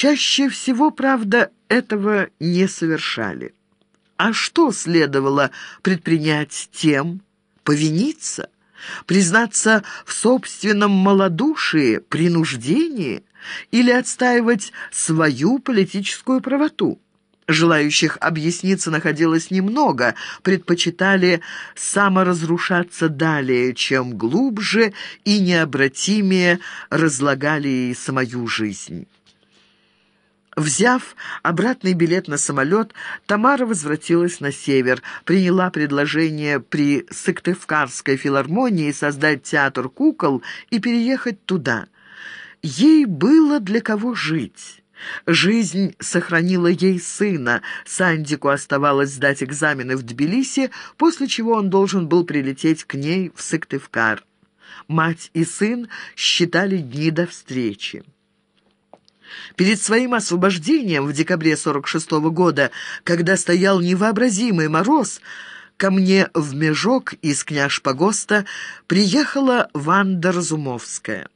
Чаще всего, правда, этого не совершали. А что следовало предпринять тем? Повиниться? Признаться в собственном малодушии, принуждении? Или отстаивать свою политическую правоту? Желающих объясниться находилось немного, предпочитали саморазрушаться далее, чем глубже и необратимее разлагали самую жизнь. Взяв обратный билет на самолет, Тамара возвратилась на север, приняла предложение при Сыктывкарской филармонии создать театр кукол и переехать туда. Ей было для кого жить. Жизнь сохранила ей сына. Сандику оставалось сдать экзамены в Тбилиси, после чего он должен был прилететь к ней в Сыктывкар. Мать и сын считали дни до встречи. Перед своим освобождением в декабре 46 -го года, когда стоял невообразимый мороз, ко мне в Межок из княж Погоста приехала Ванда Разумовская.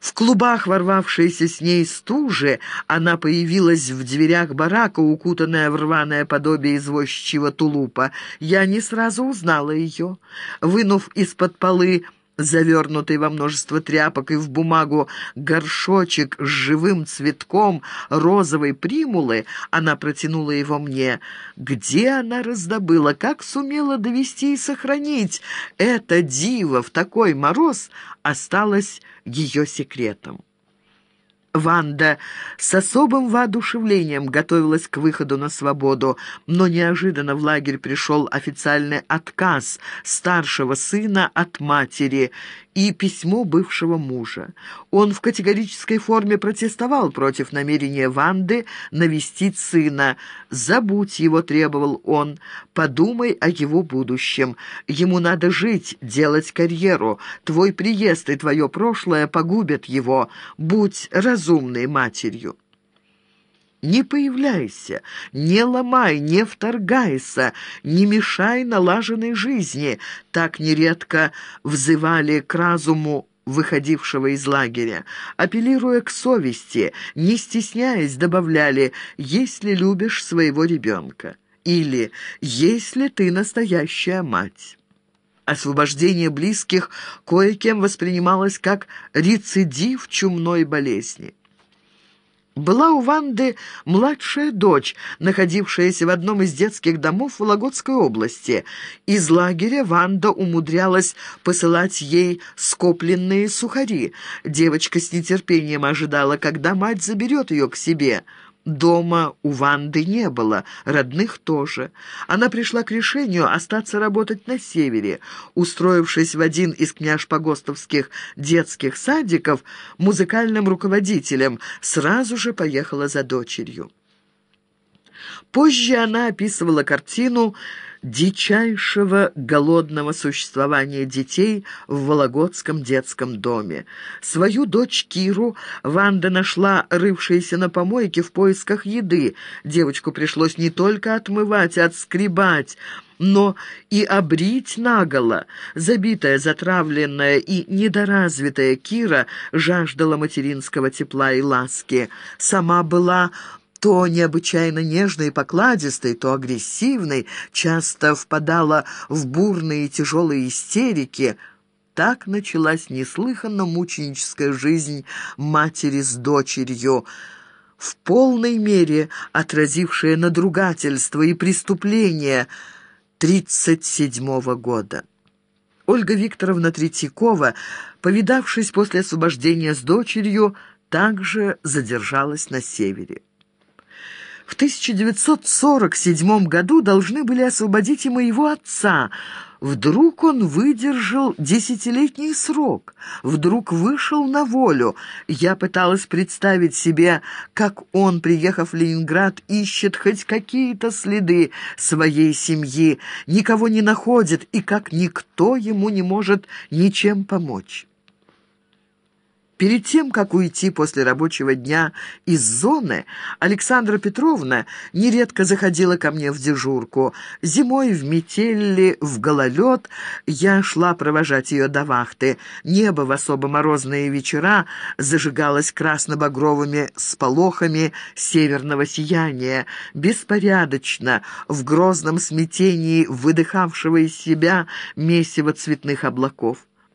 В клубах, ворвавшейся с ней стужи, она появилась в дверях барака, укутанная в рваное подобие извозчего тулупа. Я не сразу узнала ее. Вынув из-под полы завернутый во множество тряпок и в бумагу горшочек с живым цветком розовой примулы, она протянула его мне. Где она раздобыла, как сумела довести и сохранить это диво в такой мороз, осталось ее секретом. Ванда с особым воодушевлением готовилась к выходу на свободу, но неожиданно в лагерь пришел официальный отказ старшего сына от матери, и письмо бывшего мужа. Он в категорической форме протестовал против намерения Ванды навестить сына. «Забудь его», — требовал он, — «подумай о его будущем. Ему надо жить, делать карьеру. Твой приезд и твое прошлое погубят его. Будь разумной матерью». Не появляйся, не ломай, не вторгайся, не мешай налаженной жизни. Так нередко взывали к разуму выходившего из лагеря. Апеллируя к совести, не стесняясь, добавляли «если любишь своего ребенка» или «если ты настоящая мать». Освобождение близких кое-кем воспринималось как рецидив чумной болезни. Была у Ванды младшая дочь, находившаяся в одном из детских домов в Вологодской области. Из лагеря Ванда умудрялась посылать ей скопленные сухари. Девочка с нетерпением ожидала, когда мать заберет ее к себе – Дома у Ванды не было, родных тоже. Она пришла к решению остаться работать на севере. Устроившись в один из княж-погостовских детских садиков, музыкальным руководителем сразу же поехала за дочерью. Позже она описывала картину дичайшего голодного существования детей в Вологодском детском доме. Свою дочь Киру Ванда нашла, рывшейся на помойке в поисках еды. Девочку пришлось не только отмывать, а отскребать, но и обрить наголо. Забитая, затравленная и недоразвитая Кира жаждала материнского тепла и ласки. Сама была то необычайно нежной и покладистой, то агрессивной, часто впадала в бурные и тяжелые истерики. Так началась неслыханно мученическая жизнь матери с дочерью, в полной мере отразившая надругательство и преступление 1937 года. Ольга Викторовна Третьякова, повидавшись после освобождения с дочерью, также задержалась на севере. В 1947 году должны были освободить и моего отца. Вдруг он выдержал десятилетний срок, вдруг вышел на волю. Я пыталась представить себе, как он, приехав в Ленинград, ищет хоть какие-то следы своей семьи, никого не находит и как никто ему не может ничем помочь. Перед тем, как уйти после рабочего дня из зоны, Александра Петровна нередко заходила ко мне в дежурку. Зимой в метели, в гололед я шла провожать ее до вахты. Небо в особо морозные вечера зажигалось красно-багровыми сполохами северного сияния. Беспорядочно, в грозном смятении выдыхавшего из себя месиво цветных облаков.